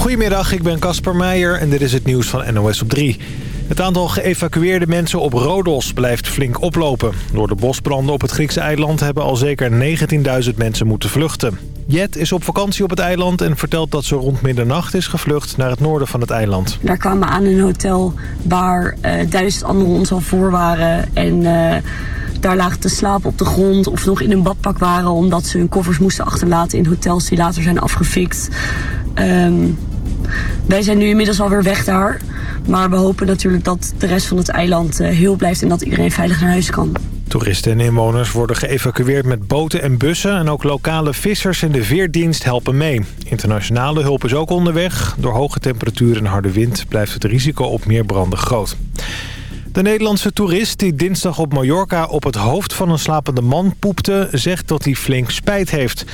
Goedemiddag, ik ben Casper Meijer en dit is het nieuws van NOS op 3. Het aantal geëvacueerde mensen op Rodos blijft flink oplopen. Door de bosbranden op het Griekse eiland hebben al zeker 19.000 mensen moeten vluchten. Jet is op vakantie op het eiland en vertelt dat ze rond middernacht is gevlucht naar het noorden van het eiland. Daar kwamen we aan een hotel waar uh, duizend anderen ons al voor waren en... Uh, daar lagen te slapen op de grond of nog in een badpak waren... omdat ze hun koffers moesten achterlaten in hotels die later zijn afgefikt. Um, wij zijn nu inmiddels alweer weg daar. Maar we hopen natuurlijk dat de rest van het eiland uh, heel blijft... en dat iedereen veilig naar huis kan. Toeristen en inwoners worden geëvacueerd met boten en bussen... en ook lokale vissers en de veerdienst helpen mee. Internationale hulp is ook onderweg. Door hoge temperatuur en harde wind blijft het risico op meer branden groot. De Nederlandse toerist die dinsdag op Mallorca op het hoofd van een slapende man poepte... zegt dat hij flink spijt heeft...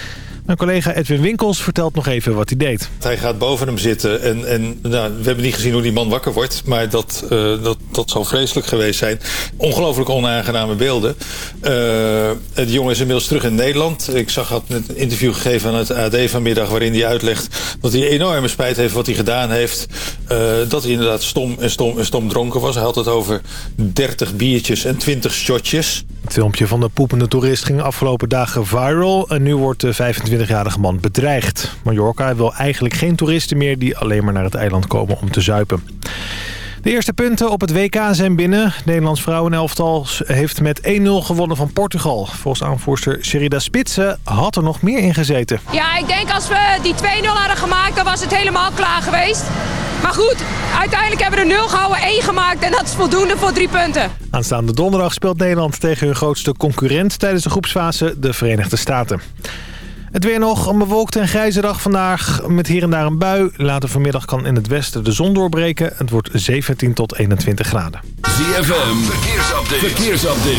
Mijn collega Edwin Winkels vertelt nog even wat hij deed. Hij gaat boven hem zitten en, en nou, we hebben niet gezien hoe die man wakker wordt. Maar dat, uh, dat, dat zal vreselijk geweest zijn. Ongelooflijk onaangename beelden. Uh, de jongen is inmiddels terug in Nederland. Ik zag had een interview gegeven aan het AD vanmiddag... waarin hij uitlegt dat hij enorme spijt heeft wat hij gedaan heeft. Uh, dat hij inderdaad stom en stom en stom dronken was. Hij had het over 30 biertjes en 20 shotjes. Het filmpje van de poepende toerist ging afgelopen dagen viral. En nu wordt de 25-jarige man bedreigd. Mallorca wil eigenlijk geen toeristen meer die alleen maar naar het eiland komen om te zuipen. De eerste punten op het WK zijn binnen. Nederlands vrouwenelftal heeft met 1-0 gewonnen van Portugal. Volgens aanvoerster Sherida Spitsen had er nog meer in gezeten. Ja, ik denk als we die 2-0 hadden gemaakt, dan was het helemaal klaar geweest. Maar goed, uiteindelijk hebben we er 0 gehouden, 1 gemaakt en dat is voldoende voor drie punten. Aanstaande donderdag speelt Nederland tegen hun grootste concurrent tijdens de groepsfase, de Verenigde Staten. Het weer nog, een bewolkte en grijze dag vandaag met hier en daar een bui. Later vanmiddag kan in het westen de zon doorbreken. Het wordt 17 tot 21 graden. ZFM, verkeersupdate. verkeersupdate.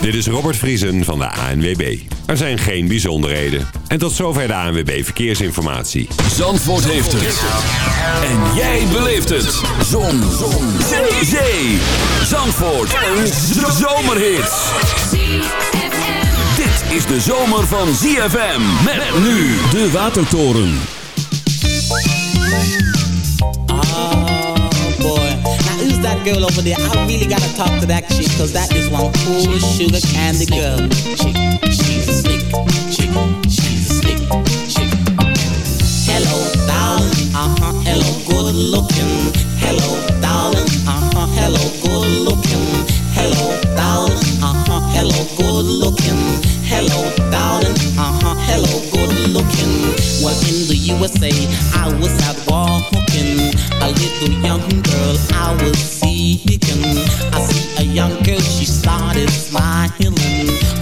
Dit is Robert Vriesen van de ANWB. Er zijn geen bijzonderheden. En tot zover de ANWB Verkeersinformatie. Zandvoort heeft het. En jij beleeft het. Zon. Zon. Zee. Zee. Zandvoort. Een zomerhit. Is de zomer van ZFM. Met nu de Watertoren. who's that girl over there? I really gotta talk to that chick, cause that is one cool sugar candy girl. Chick, she's a slick chick, she's a slick chick. Hello, darling, uh-huh, hello, good looking. Hello, darling, uh-huh, hello, good looking. Hello, darling, uh-huh, hello, good looking. Hello, darling, uh-huh, hello, good looking. Well, in the USA, I was out walking. A little young girl I was seeking. I see a young girl, she started smiling.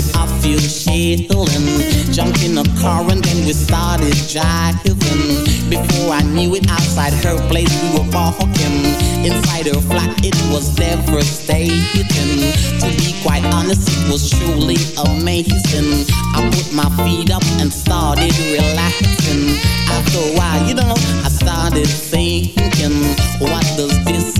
with a few shilling. Jumped in a car and then we started driving. Before I knew it, outside her place we were walking. Inside her flat, it was devastating. To be quite honest, it was truly amazing. I put my feet up and started relaxing. After a while, you know, I started thinking, what does this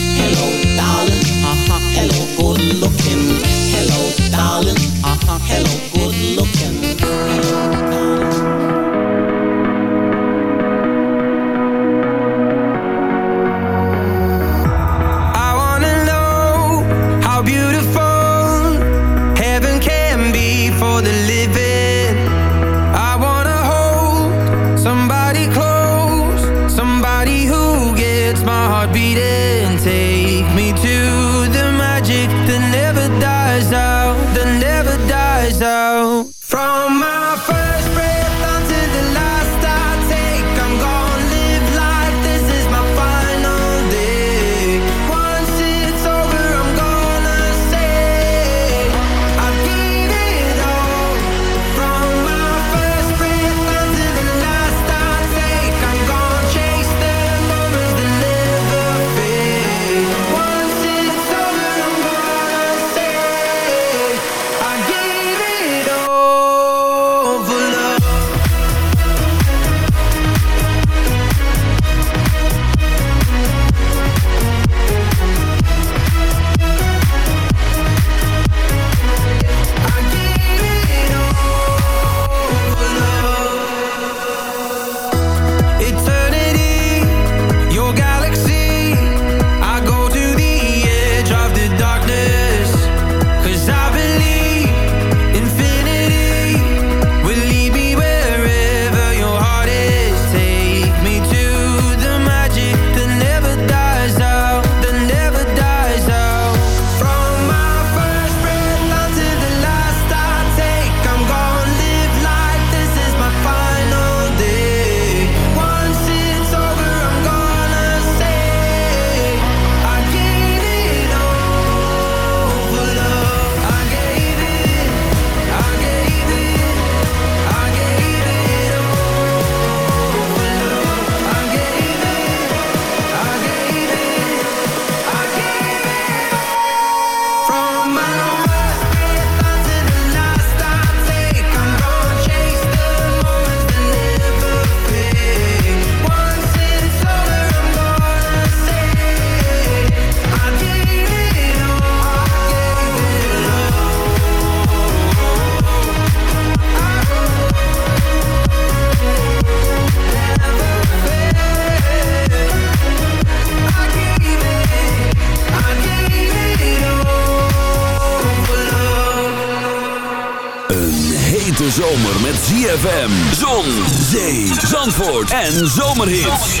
En zomerhits.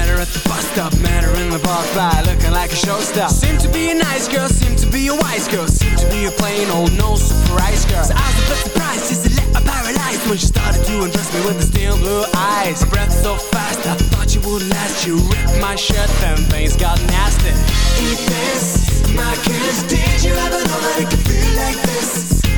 Met her at the bus stop, met her in the park by looking like a showstopper. Seemed to be a nice girl, seemed to be a wise girl, seemed to be a plain old no surprise girl. So I was a bit surprised, just a little paralyzed when she started to undress me with the steel blue eyes. Her breath so fast, I thought you would last. You ripped my shirt, then things got nasty. Eat this, my kiss. Did you ever know that it could feel like this?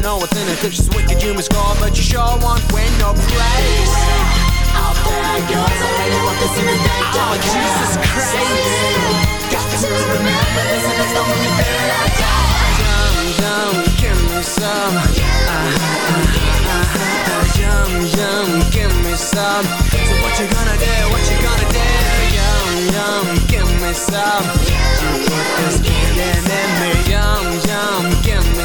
know what's in it. If she's wicked, you must go, but you sure won't win no praise. Out there, girls, I really want this in the day. Oh, Jesus Christ. Got to remember this, and it's the only thing I got. Yum, yum, give me some. Uh, uh, uh, uh, yum, yum, give me some. So what you gonna do? What you gonna do? Yum, yum, give me some. You put this feeling in me. Yum, yum, give me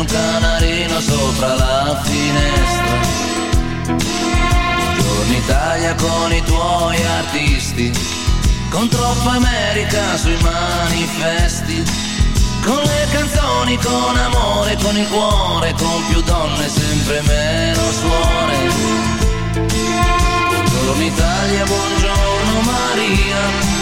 un canarino sopra la finestra. Buongiorno Italia con i tuoi artisti, con troppa America sui manifesti. Con le canzoni, con amore, con il cuore, con più donne, sempre meno suore. Buongiorno Italia, buongiorno Maria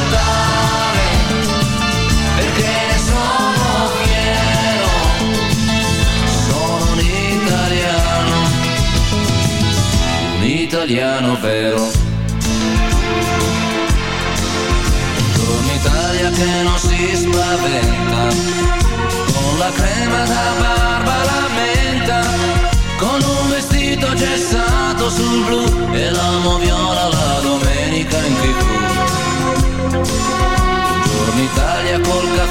italiano vero. Buongiorno Italia che non si spaventa, con la crema da barba la menta, con un vestito gessato sul blu e l'amo viola la domenica in tv. Buongiorno Italia col caffè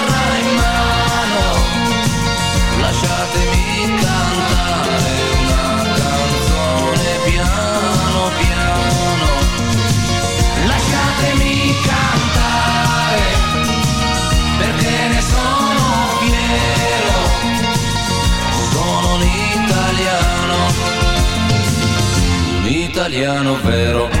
italiano vero.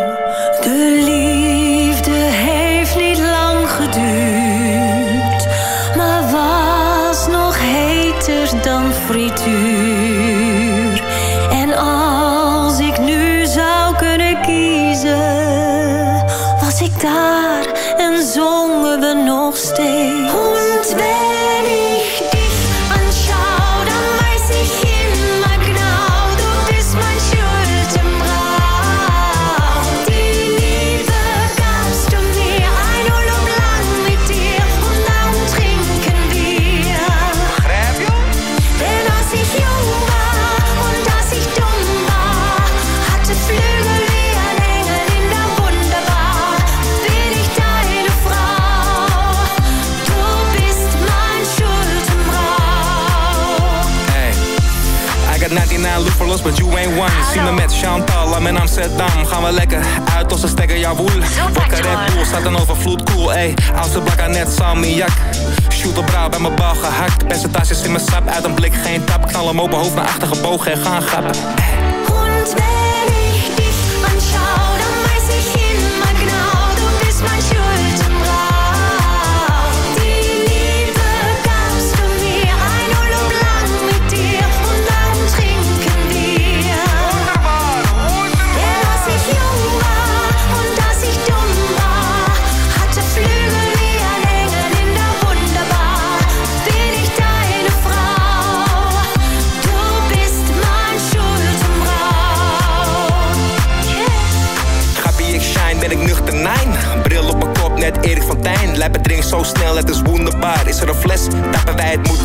Zie me met Chantal, I'm in Amsterdam. Gaan we lekker uit onze stekker, jawoel. Wakker Red Bull, staat een overvloed, cool, ey. Oudste blakka net salmiak. Shoot op brouw bij mijn bal gehakt. Percentages in mijn sap, uit een blik geen tap. Knal hem open, hoofd naar achter gebogen en gaan grappen.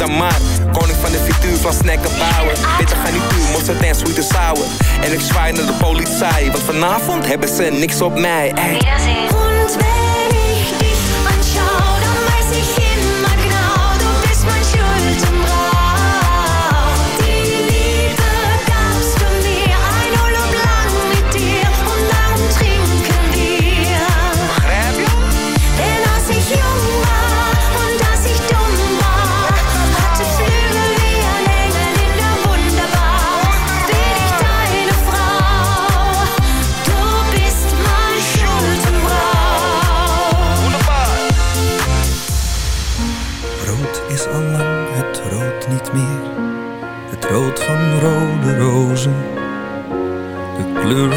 Moet. Koning van de frituur van snacken bouwen. Bitter garnituur, mosterd en sweet and sour. En ik zwaai naar de politie, want vanavond hebben ze niks op mij. Ey.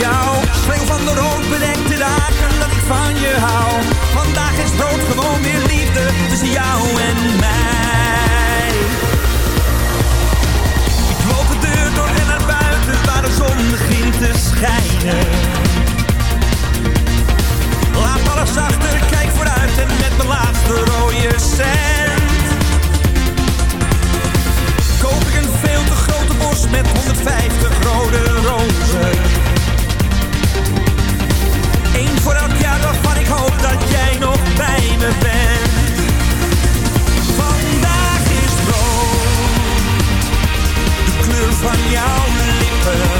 jou. Van de rood bedekte dagen dat ik van je hou. Vandaag is rood gewoon weer liefde tussen jou en mij. Ik loop de deur door en naar buiten waar de zon begint te schijnen. Laat alles achter, kijk vooruit en met mijn laatste rode cent. Koop ik een veel te grote bos met 150 rode rozen. dat jij nog bij me bent. Vandaag is rood, de kleur van jouw lippen.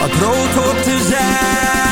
wat rood hoort te zijn.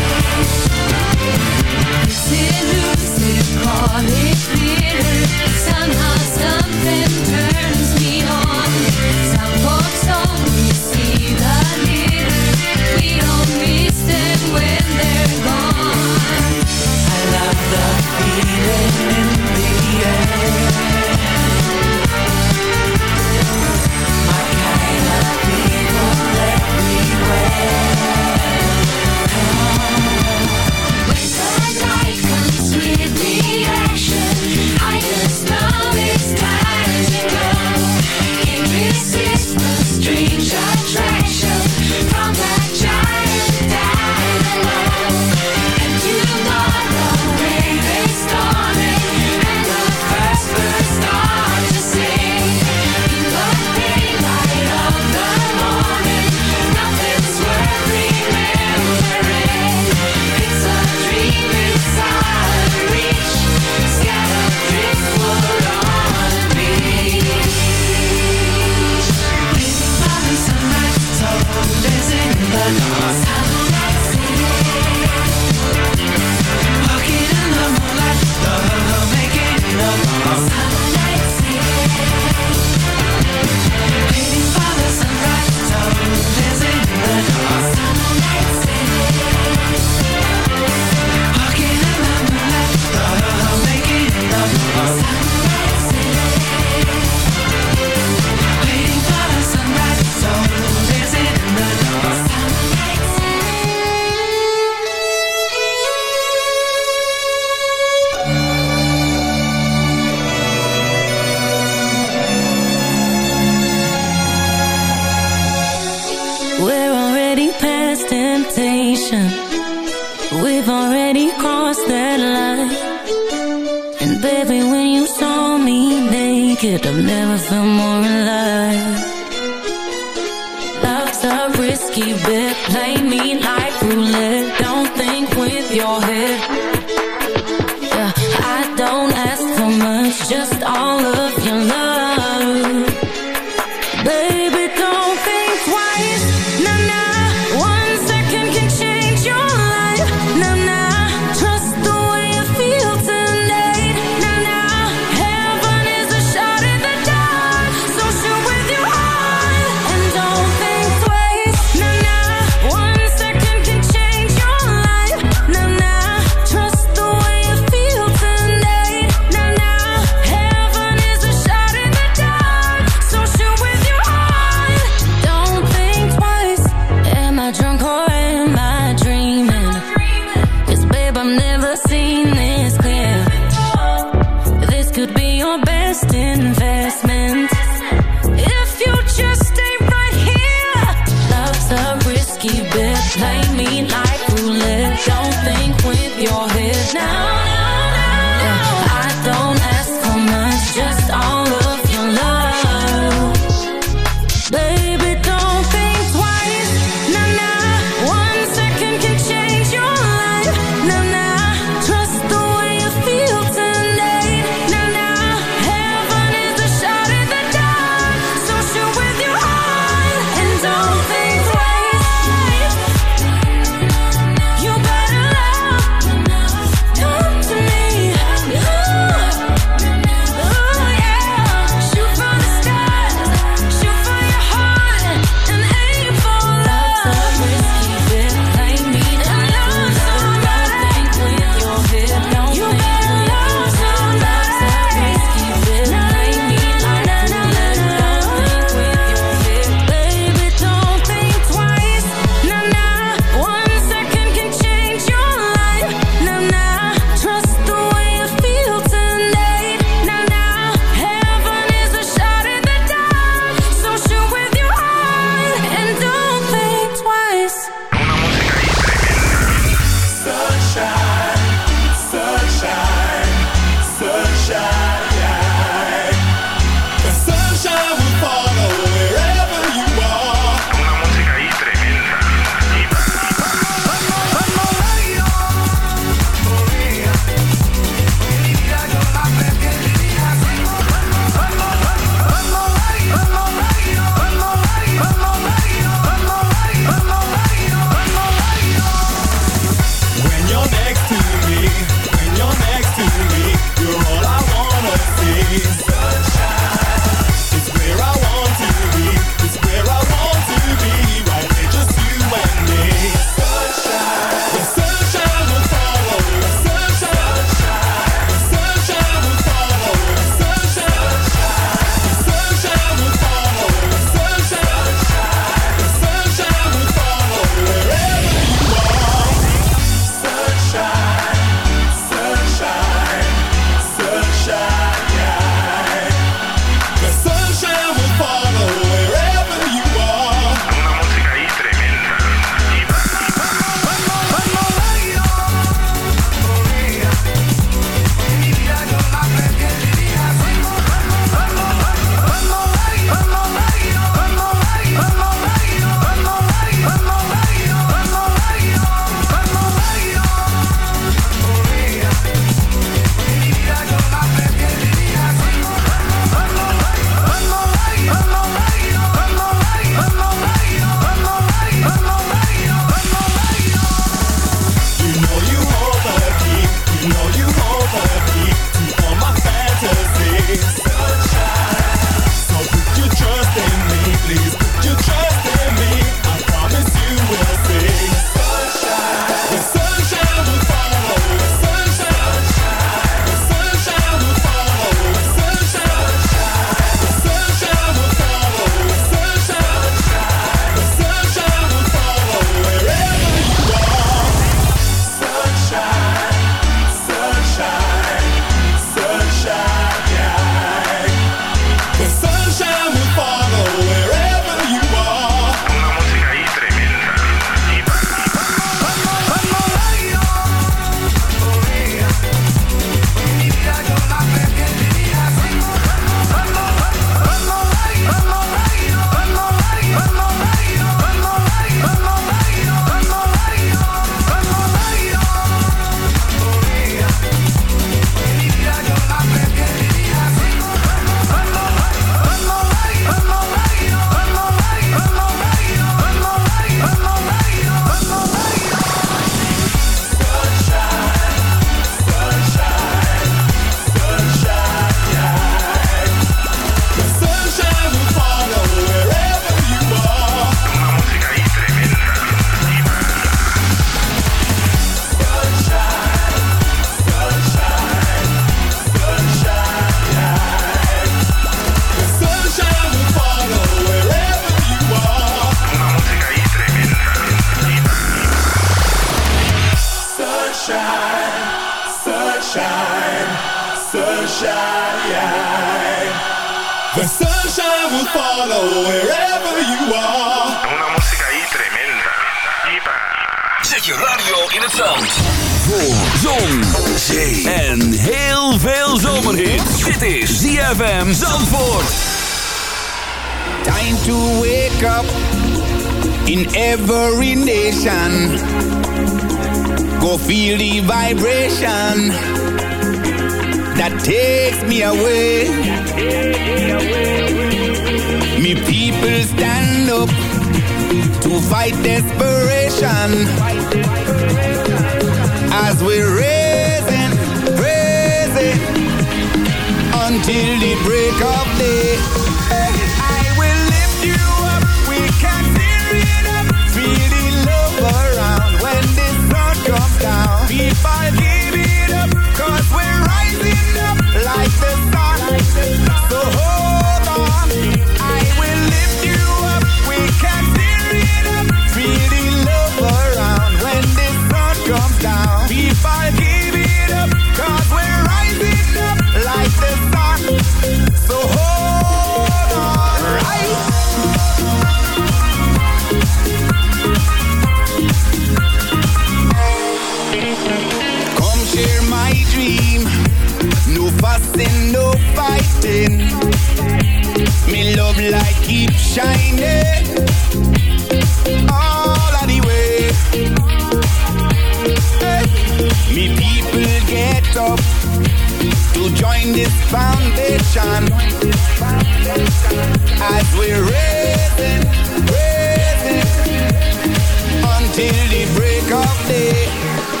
Until the break of day.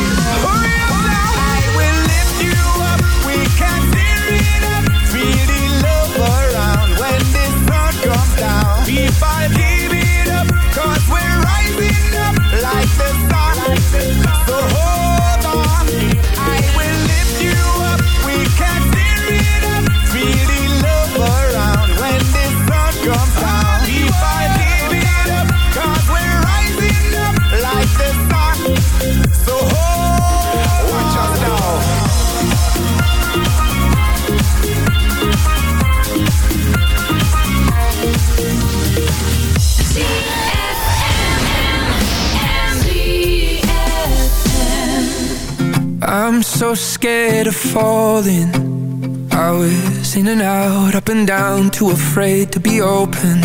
I'm so scared of falling. I was in and out, up and down, too afraid to be open.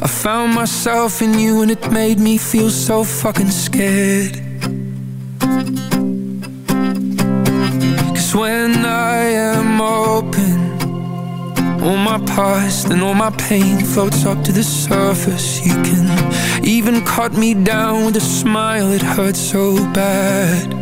I found myself in you and it made me feel so fucking scared. Cause when I am open, all my past and all my pain floats up to the surface. You can even cut me down with a smile, it hurts so bad.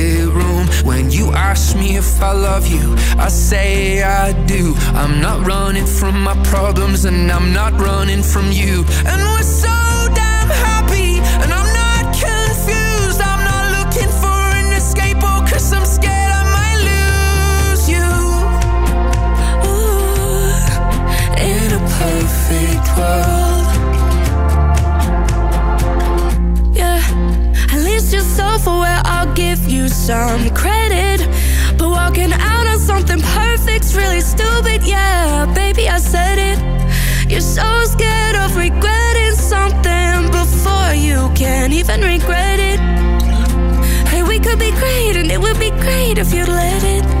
if I love you. I say I do. I'm not running from my problems, and I'm not running from you. And we're so damn happy, and I'm not confused. I'm not looking for an escape, oh, cause I'm scared. I might lose you. In a perfect world, yeah. At least you're self-aware. I'll give you some credit walking out on something perfect's really stupid, yeah. Baby, I said it. You're so scared of regretting something before you can even regret it. Hey, we could be great, and it would be great if you'd let it.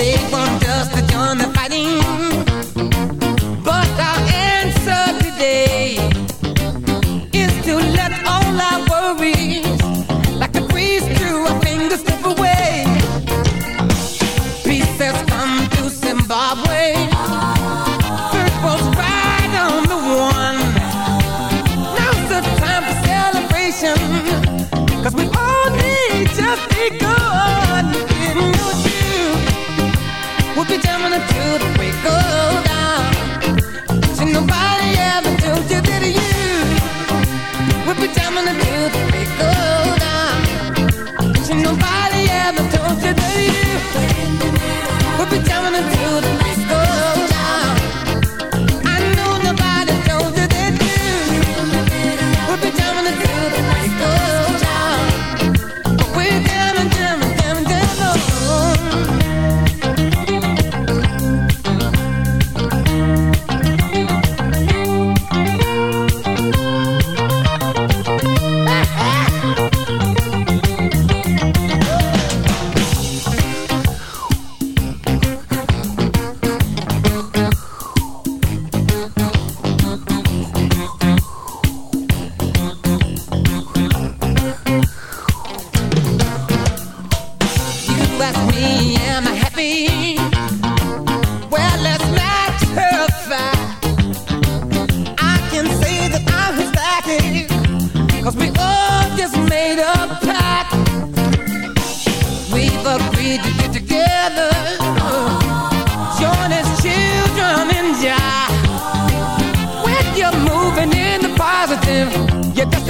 They want us to join the fighting, que te